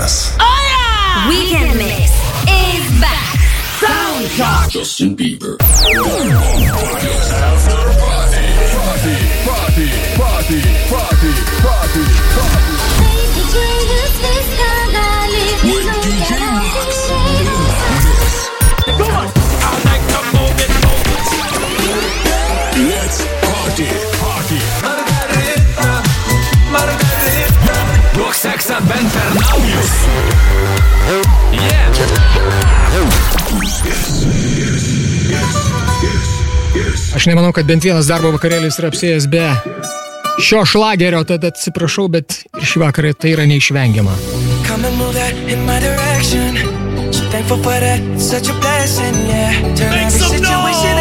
We can Weekend Mix is back. Soundcloud. Justin Bieber. Let's party. Aš nemanau, kad bent vienas darbo vakarėlis yra apsėjęs be šio šlagerio, tad atsiprašau, bet ir šį vakarą tai yra neišvengiama. Thankful for that, such a blessing, yeah. Turn every situation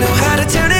know how to turn it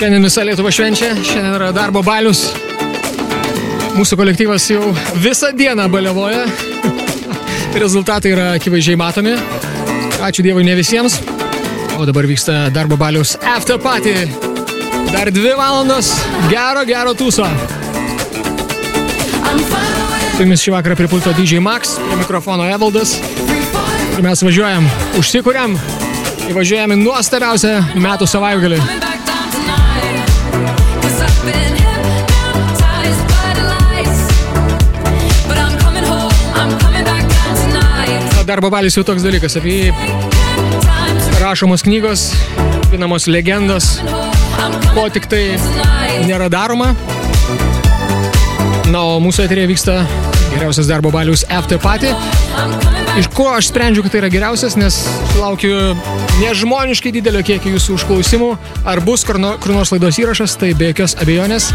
Šiandien visa Lietuva švenčia, šiandien yra darbo balius. Mūsų kolektyvas jau visą dieną baliavoja. Rezultatai yra akivaizdžiai matomi. Ačiū Dievui ne visiems. O dabar vyksta darbo balius after party. Dar dvi valandos gero, gero tūso. Su jumis šį vakarą pripulto DJ Max, prie mikrofono Evaldas. Ir mes važiuojam, užsikuriam, įvažiuojam į nuostabiausią metų savaitgalį. darbo balis jau toks dalykas, apie jį rašomos knygos, pinamos legendos, ko tik tai nėra daroma. Na, o mūsų eterėje vyksta geriausias darbo balius after party. Iš ko aš sprendžiu, kad tai yra geriausias, nes laukiu nežmoniškai didelio kiekio jūsų užklausimų. Ar bus kur nors laidos įrašas, tai be jokios abejonės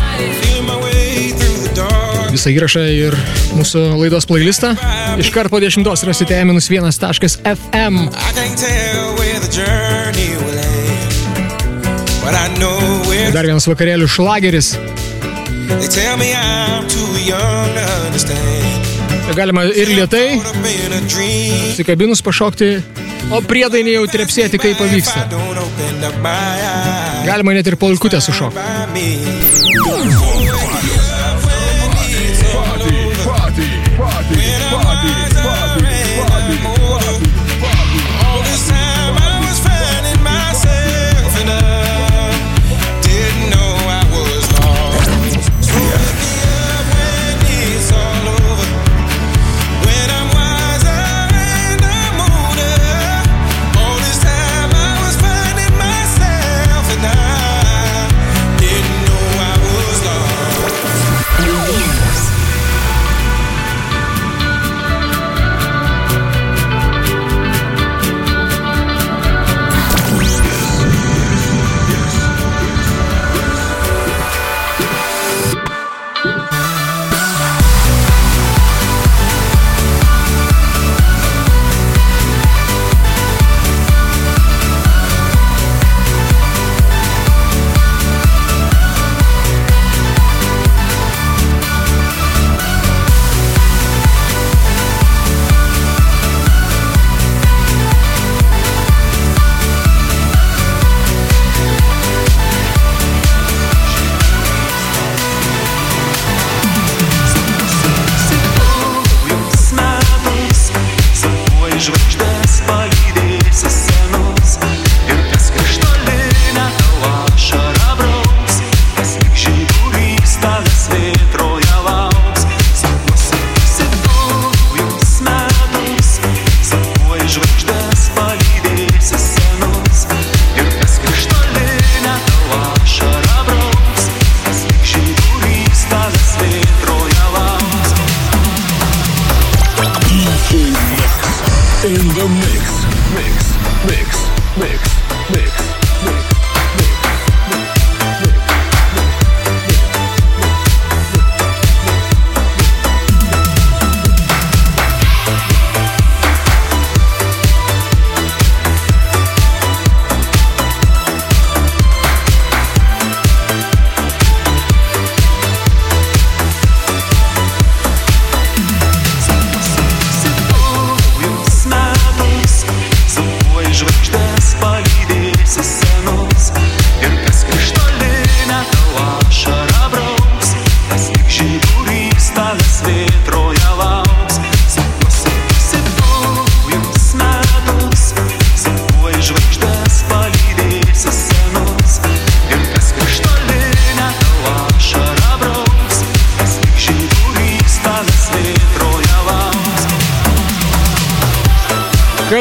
visą įrašą ir mūsų laidos playlistą. Iš karto po 10 rasite e-1.fm. Dar vienas vakarėlių šlageris. Galima ir lietai, sikabinus pašokti, o priedainį jau trepsėti, kaip pavyksta. Galima net ir polkutę sušokti.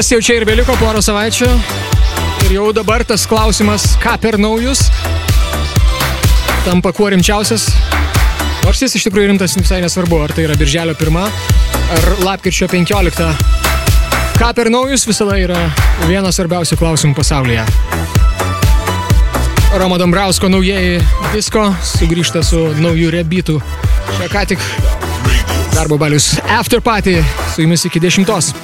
Kas jau čia ir beliko porą savaičių. Ir jau dabar tas klausimas, ką per naujus, tampa kuo rimčiausias. Nors jis iš tikrųjų rimtas visai nesvarbu, ar tai yra birželio pirmą, ar lapkričio 15. Ką per naujus visada yra vienas svarbiausių klausimų pasaulyje. Romo Dambrausko naujieji disko sugrįžta su naujų rebitų. Čia ką tik darbo balius After Party su jumis iki 10.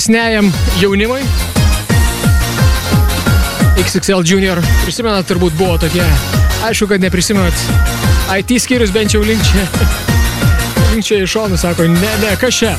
vyresniajam jaunimui. XXL Junior. Prisimenat, turbūt buvo tokie. Aišku, kad neprisimenat. IT skyrius bent jau linkčia. linkčia iš šonų, sako, ne, ne, kas čia?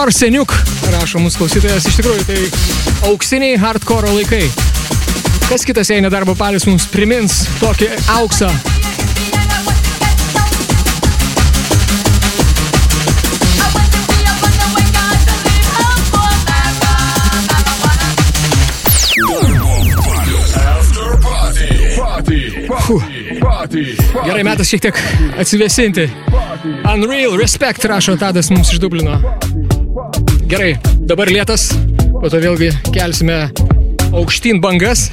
Hardcore seniuk, rašo mūsų klausytojas. Iš tikrųjų, tai auksiniai hardcore laikai. Kas kitas, jei nedarbo palis, mums primins tokį auksą. Gerai, metas šiek tiek atsivėsinti. Unreal, respect, rašo Tadas mums iš Dublino. Gerai, dabar lietas, po to vėlgi kelsime aukštyn bangas.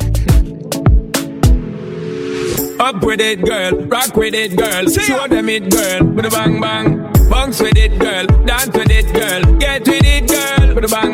Up with it, girl. Rock with it, girl. Show them it, girl. With a bang bang. Bounce with it, girl. Dance with it, girl. Get with it, girl. With a bang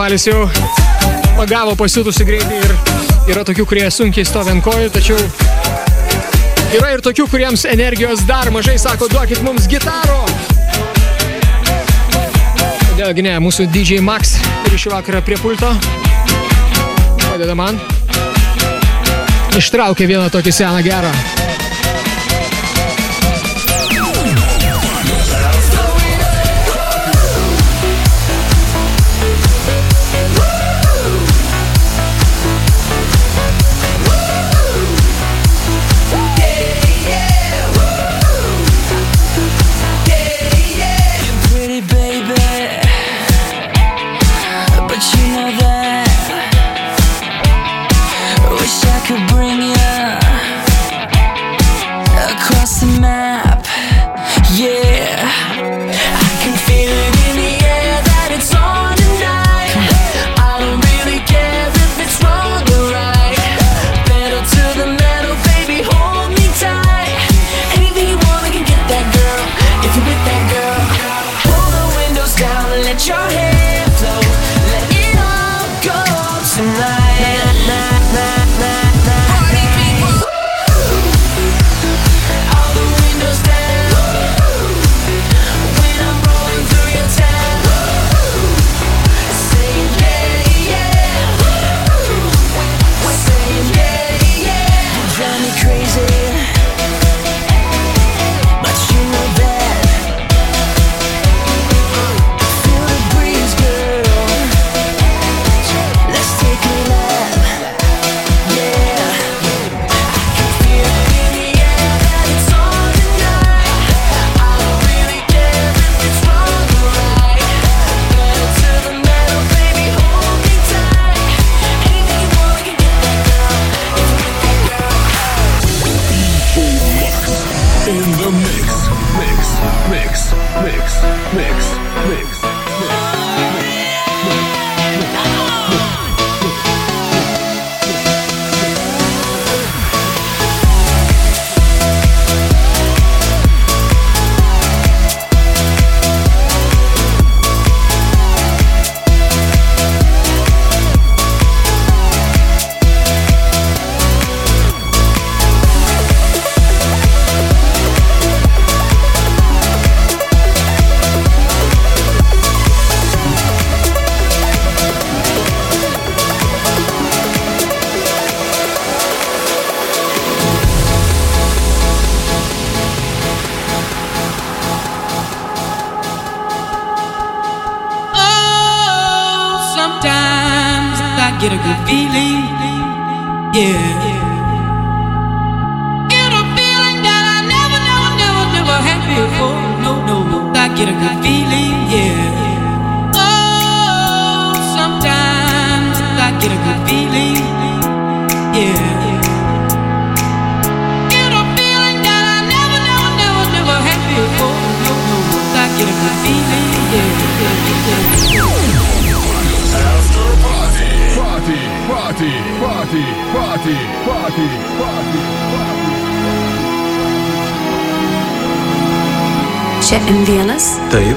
Valis jau pagavo pasiutusi greitį ir yra tokių, kurie sunkiai stovi ant kojų, tačiau yra ir tokių, kuriems energijos dar mažai, sako, duokit mums gitaro. Kodėlgi ne, mūsų DJ Max ir šį vakarą prie pulto padeda man. Ištraukė vieną tokį seną gerą. M1? Taip.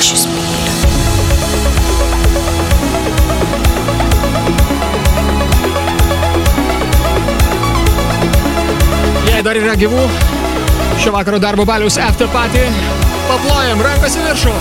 Šis myli. Jei dar yra gyvų, šio vakaro darbo baliaus after party, paplojam rankas į viršų.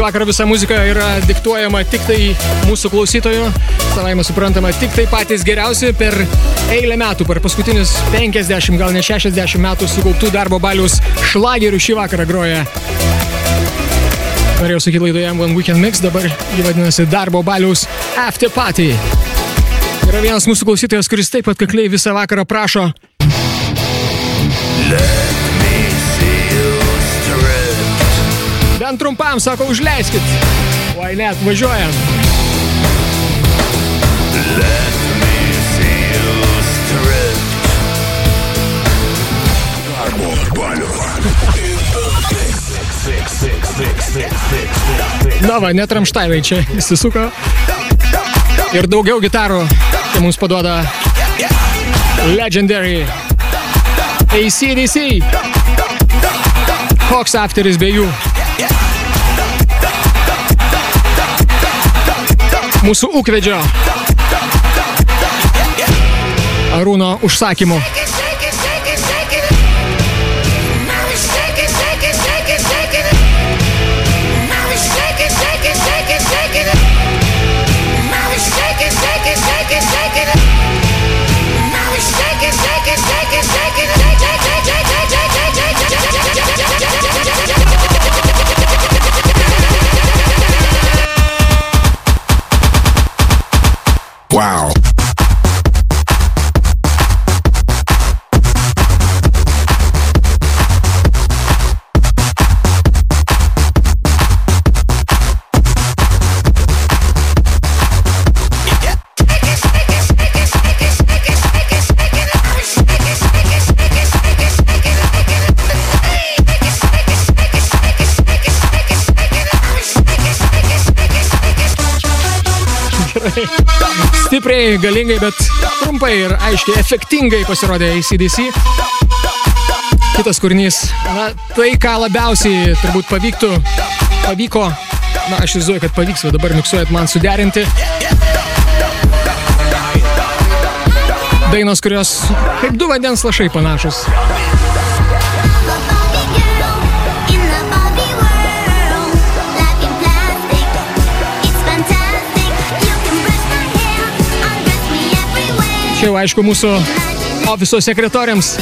Šį vakarą visa muzika yra diktuojama tik tai mūsų klausytojų, savaime suprantama, tik tai patys geriausi per eilę metų, per paskutinius 50, gal ne 60 metų sukauptų darbo balius šlagerių šį vakarą groja. Norėjau sakyti laidoje One Weekend Mix, dabar jį vadinasi darbo baliaus After Party. Yra vienas mūsų klausytojas, kuris taip atkakliai visą vakarą prašo Bent trumpam, sako, užleiskit. Oi net, važiuojam. Na va, net Ramštainai čia įsisuko. Ir daugiau gitarų čia mums paduoda Legendary ACDC. Koks afteris be jų? Mūsų ūkvedžio. Arūno užsakymu. Wow. Stipriai, galingai, bet trumpai ir aiškiai, efektingai pasirodė ACDC. Kitas kūrinys, na, tai ką labiausiai turbūt pavyktų, pavyko, na, aš įsivaizduoju, kad pavyks, o dabar miksuojat man suderinti. Dainos, kurios kaip du vandens lašai panašus. Čia jau aišku mūsų ofiso sekretoriams.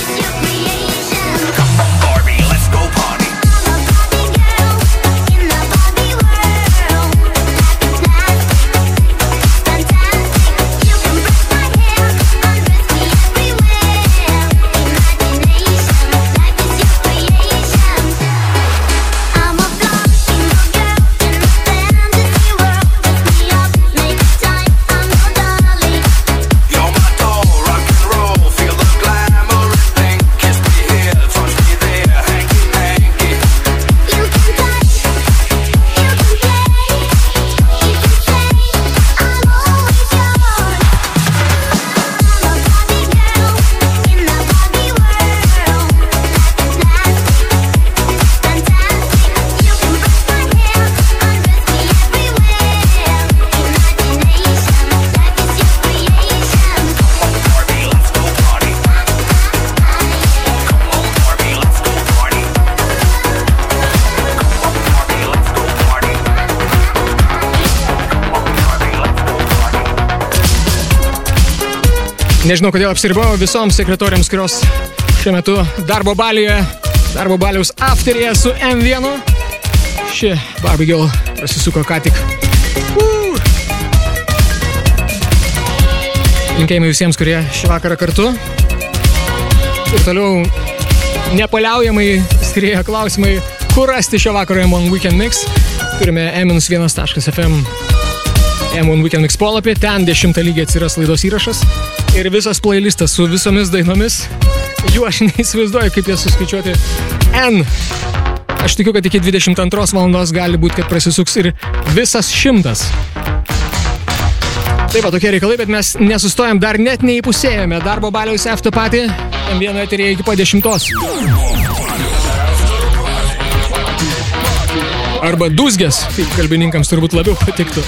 Nežinau, kodėl apsiribau visoms sekretoriams, kurios šiuo metu darbo balėje, darbo baliaus afteryje su M1. Ši Barbie Girl prasisuko ką tik. Uh. Linkėjimai visiems, kurie šį vakarą kartu. Ir toliau nepaliaujamai skrieja klausimai, kur rasti šio vakaro M1 Weekend Mix. Turime m-1.fm M1 Weekend Mix polapį, ten 10 lygiai atsiras laidos įrašas ir visas playlistas su visomis dainomis. Jų aš neįsivaizduoju, kaip jas suskaičiuoti. N. Aš tikiu, kad iki 22 valandos gali būti, kad prasisuks ir visas šimtas. Taip, va, tokie reikalai, bet mes nesustojam dar net neįpusėjome darbo baliaus after party. M1 eterėje iki po 10. Arba dūzgės, kaip kalbininkams turbūt labiau patiktų.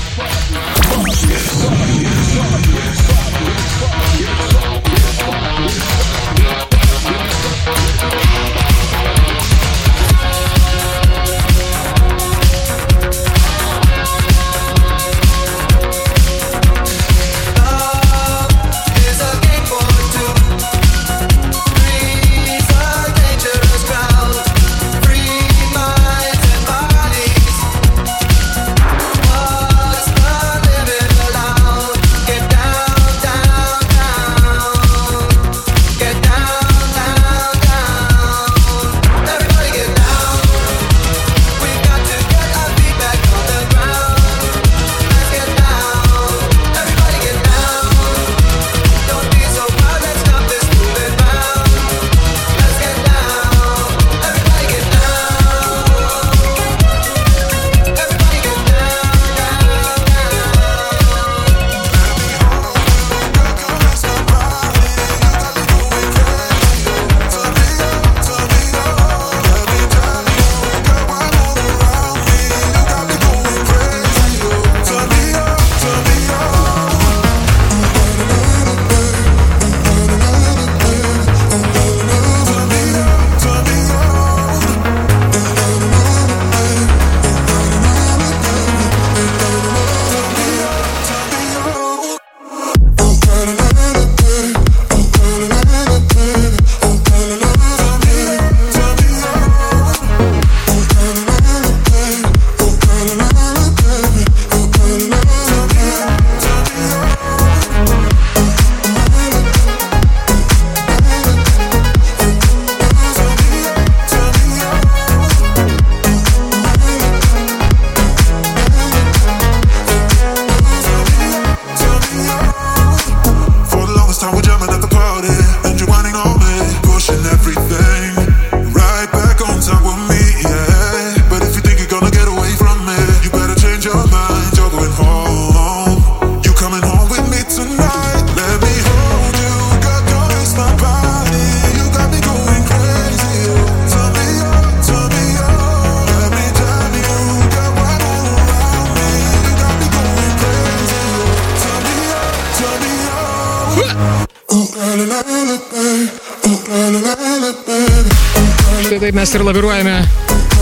Taip mes ir laviruojame,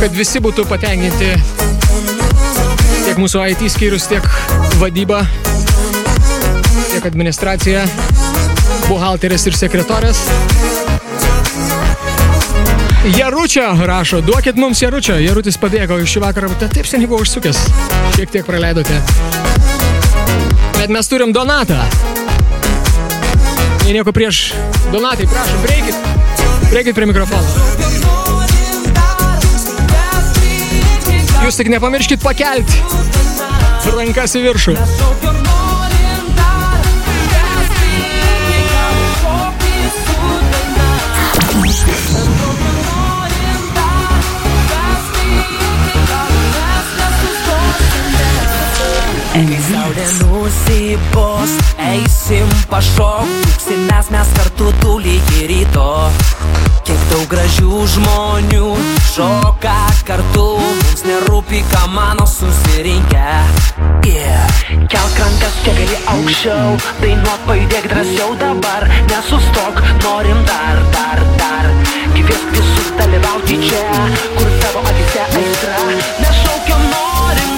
kad visi būtų patenkinti. Tiek mūsų IT skyrius, tiek vadyba, tiek administracija, buhalteris ir sekretorės. Jaručio rašo, duokit mums Jaručio. Jarutis pabėgo iš šį vakarą, bet taip seniai buvo užsukęs. Šiek tiek praleidote. Bet mes turim Donatą. Jei nieko prieš Donatai, prašom, prieikit. Prieikit prie mikrofono. Jūs tik nepamirškit pakelti rankas į viršų. Saulė nusibos, eisim pašok, tuksimės mes kartu tūlį iki ryto. Kiek daug gražių žmonių šoka kartu, mums nerūpi, ką mano susirinkę. Yeah. Kelk rankas, čia gali aukščiau, dainuot pajudėk drąsiau dabar, nesustok, norim dar, dar, dar. Kvies visus dalyvauti čia, kur tavo akise aistra, nešaukiam norim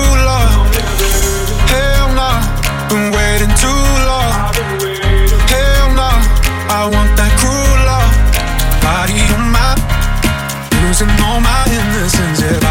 losing all my innocence. Yeah,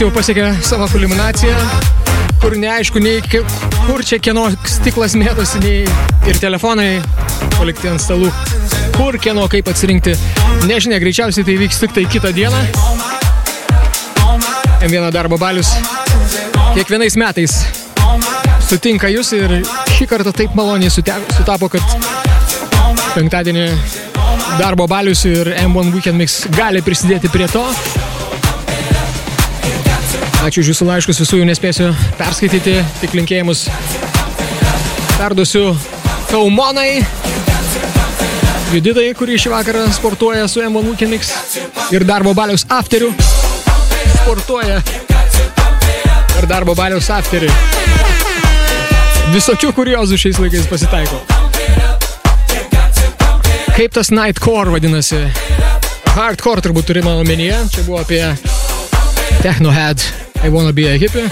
jau pasiekė savo kulminaciją, kur neaišku, nei kur čia kieno stiklas mėtosi, nei ir telefonai palikti ant stalų. Kur kieno kaip atsirinkti. Nežinia, greičiausiai tai vyks tik tai kitą dieną. M1 darbo balius kiekvienais metais sutinka jūs ir šį kartą taip maloniai sutapo, kad penktadienį darbo balius ir M1 Weekend Mix gali prisidėti prie to. Ačiū už jūsų laiškus, visų jų nespėsiu perskaityti, tik linkėjimus perduosiu Faumonai, Juditai, kurį šį vakarą sportuoja su M1 Weekend Mix ir darbo baliaus afteriu sportuoja per darbo baliaus afterį. Visokių kuriozų šiais laikais pasitaiko. Kaip tas Nightcore vadinasi? Hardcore turbūt turima omenyje. Čia buvo apie Technohead I Wanna Be a Hippie,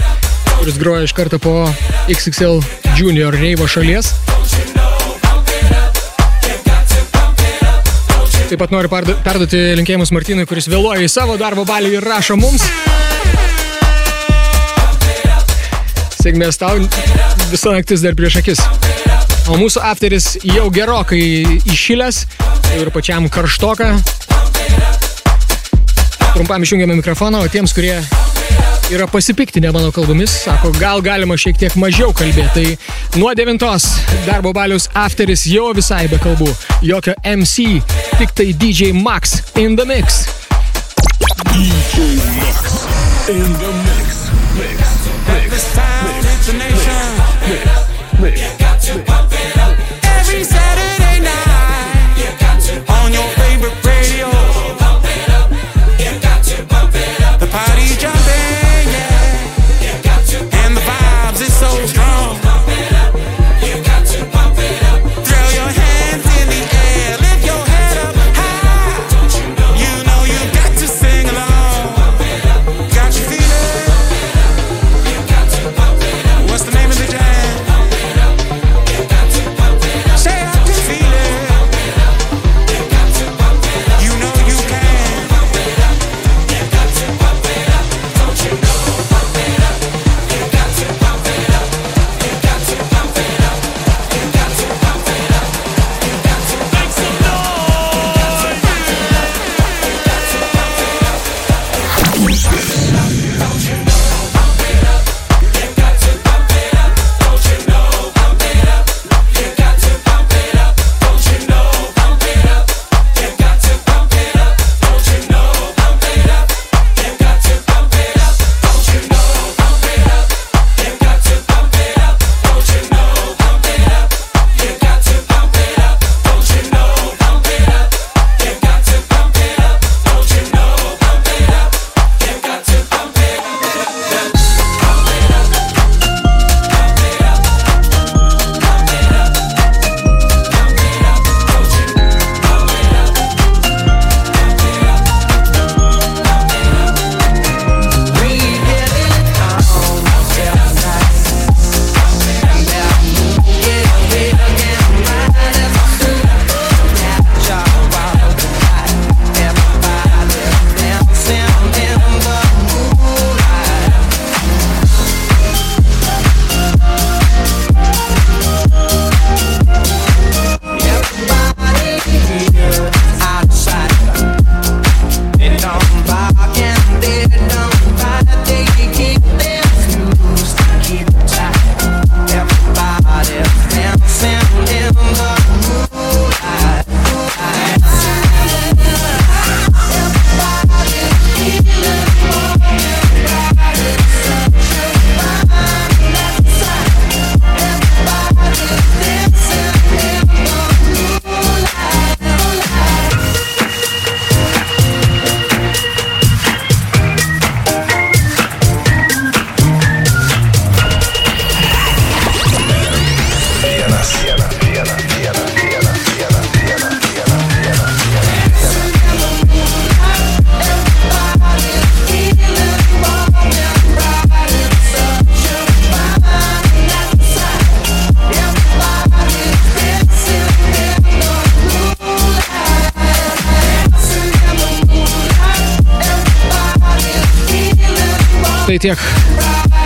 kuris groja iš karto po XXL Junior Reivo šalies. Taip pat noriu perduoti linkėjimus Martynui, kuris vėluoja į savo darbo balį ir rašo mums. Sėkmės tau, visa naktis dar prieš akis. O mūsų afteris jau gerokai iššilęs ir pačiam karštoka. Trumpam išjungiame mikrofoną, o tiems, kurie yra pasipiktinę mano kalbomis, sako, gal galima šiek tiek mažiau kalbėti. Tai nuo 9 darbo balius afteris jau visai be kalbų. Jokio MC, tik tai DJ Max in the mix. DJ Max in the mix. Mix. Mix. This time hit the nation. Mix. Every Saturday night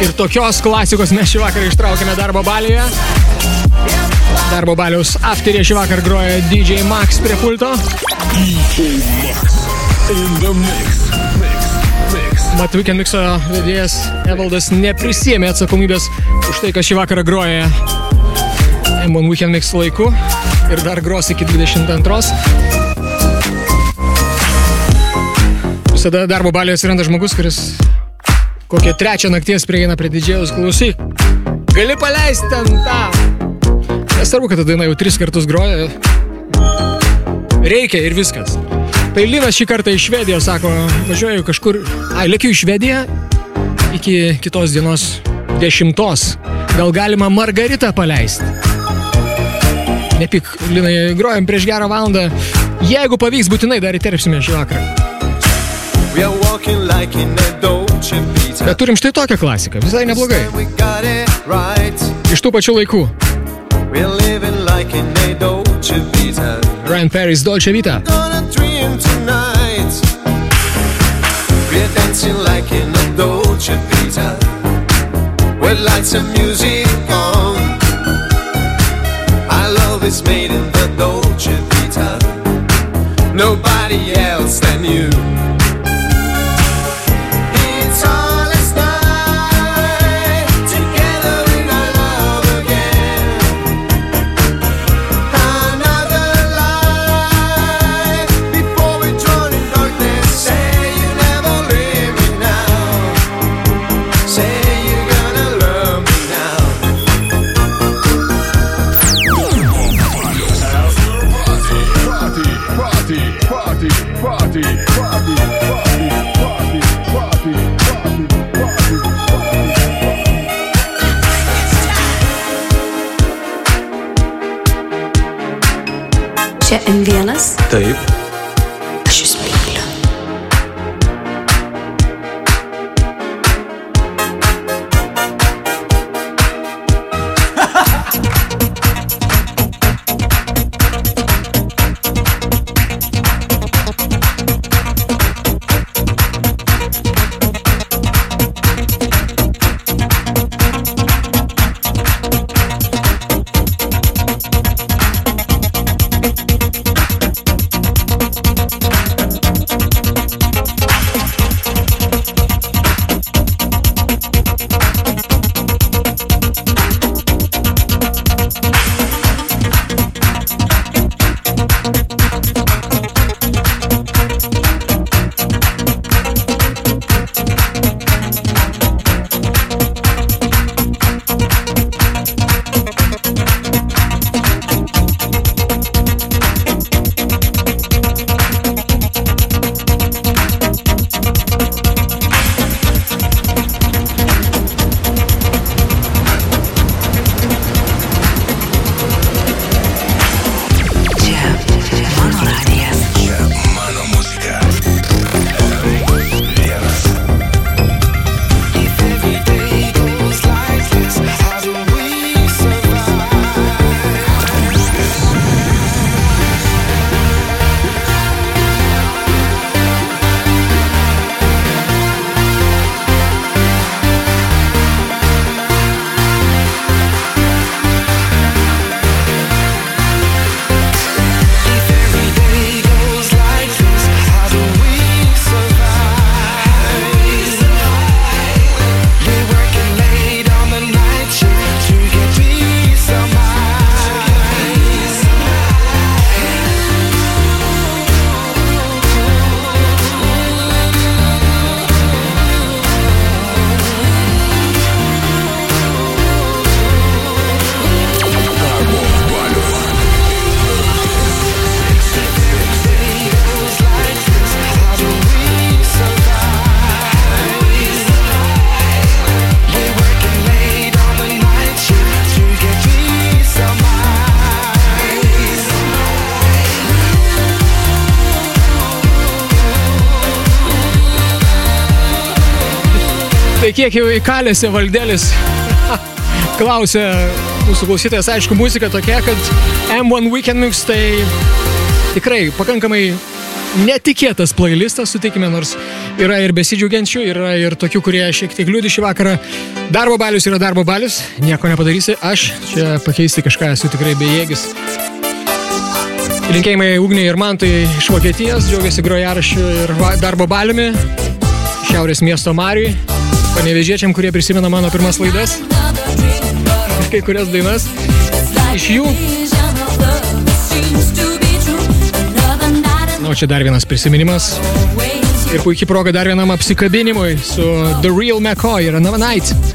ir tokios klasikos mes šį vakarą ištraukėme darbo balyje. Darbo baliaus afterė šį vakarą groja DJ Max prie pulto. DJ Max in the. Mix. Mix. Mat Weekend Mixo vedėjas Evaldas neprisėmė atsakomybės už tai, kas šį vakarą groja M1 Weekend Mix laiku ir dar gros iki 22. Visada darbo balėje atsiranda žmogus, kuris kokią trečią nakties prieina prie didžėjus klausyk. Gali paleisti ten tą. Nesvarbu, kad ta daina jau tris kartus groja. Reikia ir viskas. Tai Linas šį kartą iš Švedijos sako, važiuoju kažkur, ai, lėkiu į Švediją iki kitos dienos dešimtos. Gal galima Margaritą paleisti? Nepik, Linai, grojam prieš gerą valandą. Jeigu pavyks, būtinai dar įterpsime šį vakarą. Bet turim štai tokią klasiką, visai neblogai. We got it right. Iš tų pačių laikų. We're living like in a Dolce Vita. Ryan Perry's Dolce Vita. Gonna dream tonight. We're dancing like in a Dolce Vita. With lights and music on. Our love is made in the Dolce Vita. Nobody else than you. Party, party, party, party, party, party, party, party, party. Čia M1. Taip. Kiek jau įkalėsi valdėlis klausė mūsų klausytojas, aišku, muzika tokia, kad M1 Weekend Mix tai tikrai pakankamai netikėtas playlistas, sutikime, nors yra ir besidžiaugiančių, yra ir tokių, kurie šiek tiek liūdi šį vakarą. Darbo balius yra darbo balius, nieko nepadarysi, aš čia pakeisti kažką esu tikrai bejėgis. Linkėjimai Ugniai ir Mantui iš Vokietijos, džiaugiasi grojaraščiu ir darbo baliumi, Šiaurės miesto Mariui, panevežiečiam, kurie prisimena mano pirmas laidas, kai kurias dainas. Iš jų, na, o čia dar vienas prisiminimas ir puikiai proga dar vienam apsikabinimui su The Real McCoy ir Another Night.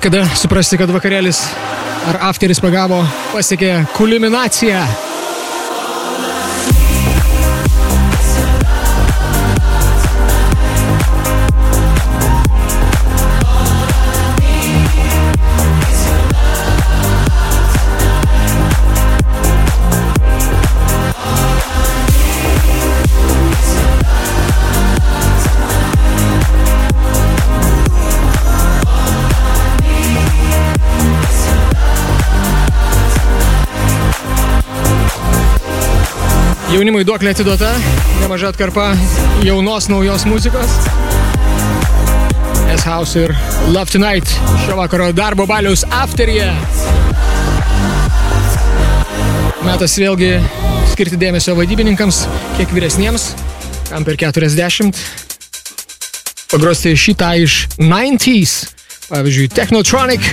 Kada suprasti, kad vakarėlis ar afteris pagavo, pasiekė kulminaciją. Jaunimui duoklė atiduota, nemaža atkarpa jaunos naujos muzikos. S-House ir Love Tonight šio vakaro darbo baliaus afteryje. Metas vėlgi skirti dėmesio vadybininkams, kiek vyresniems, kam per 40. Pagrosti šitą iš 90s, pavyzdžiui, Technotronic.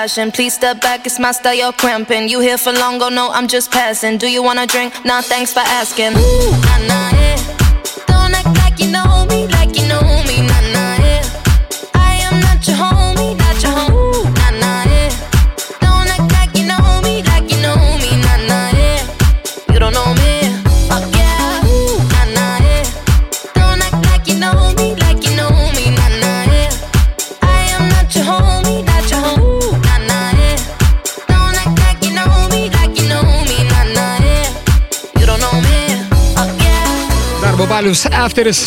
Please step back, it's my style, you're cramping. You here for long, go no, I'm just passing. Do you wanna drink? Nah, thanks for asking. Ooh, nah, nah, yeah. Afteris.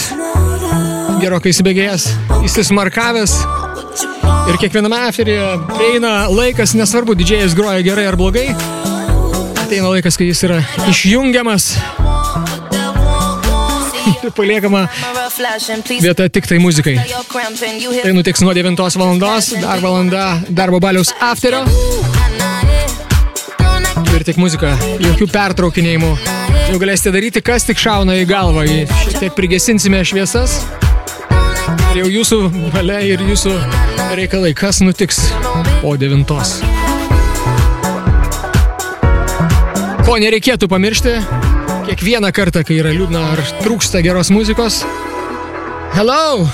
Gerokai įsibėgėjęs, įsismarkavęs. Ir kiekviename afteryje eina laikas, nesvarbu, didžėjas groja gerai ar blogai. Ateina laikas, kai jis yra išjungiamas. Ir paliekama vieta tik tai muzikai. Tai nutiks nuo 9 valandos, dar valanda darbo baliaus afterio. Ir tik muzika, jokių pertraukinėjimų. Jau galėsite daryti, kas tik šauna į galvą. Šiek tiek prigesinsime šviesas. Ir jau jūsų valia ir jūsų reikalai, kas nutiks po 9. Ko nereikėtų pamiršti, kiekvieną kartą, kai yra liūdna ar trūksta geros muzikos. Hello!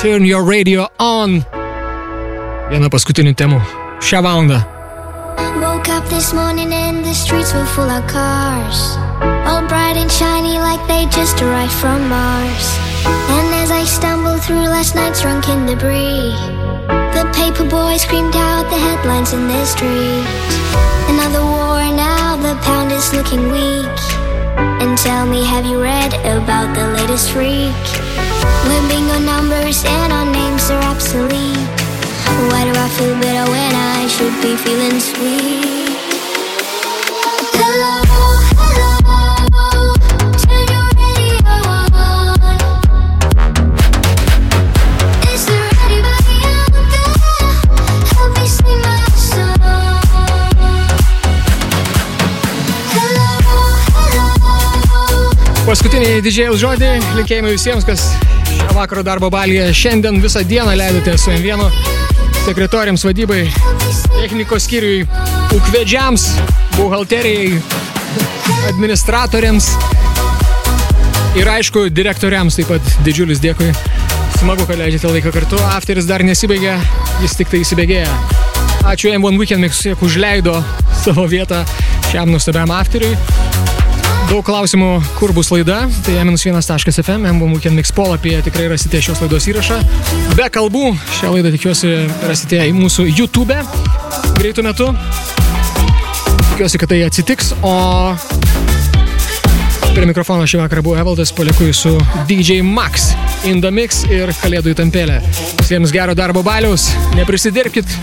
Turn your radio on. Viena paskutinių temų. Šią valandą. This morning and the streets were full of cars. All bright and shiny like they just arrived from Mars. And as I stumbled through last night's drunken debris, the paper boy screamed out the headlines in the street. Another war now, the pound is looking weak. And tell me, have you read about the latest freak? We're bingo numbers and our names are obsolete. Why do I feel bitter when I should be feeling sweet? Paskutiniai didžėjaus žodį, linkėjimai visiems, kas šią vakaro darbo balyje šiandien visą dieną leidote su M1 sekretoriams vadybai, technikos skyriui, ūkvedžiams, buhalterijai, administratoriams ir aišku, direktoriams taip pat didžiulis dėkui. Smagu, kad leidžiate laiką kartu. Afteris dar nesibaigė, jis tik tai įsibėgėja. Ačiū M1 Weekend Mix, kiek užleido savo vietą šiam nuostabiam afteriui. Daug klausimų, kur bus laida, tai m1.fm, M1 Weekend Mix polapyje tikrai rasite šios laidos įrašą. Be kalbų, šią laidą tikiuosi rasite į mūsų YouTube greitų metų. Tikiuosi, kad tai atsitiks, o prie mikrofono šį vakarą buvo Evaldas, palieku jį su DJ Max, In the Mix ir Kalėdų įtampėlė. Visiems gero darbo baliaus, neprisidirbkit,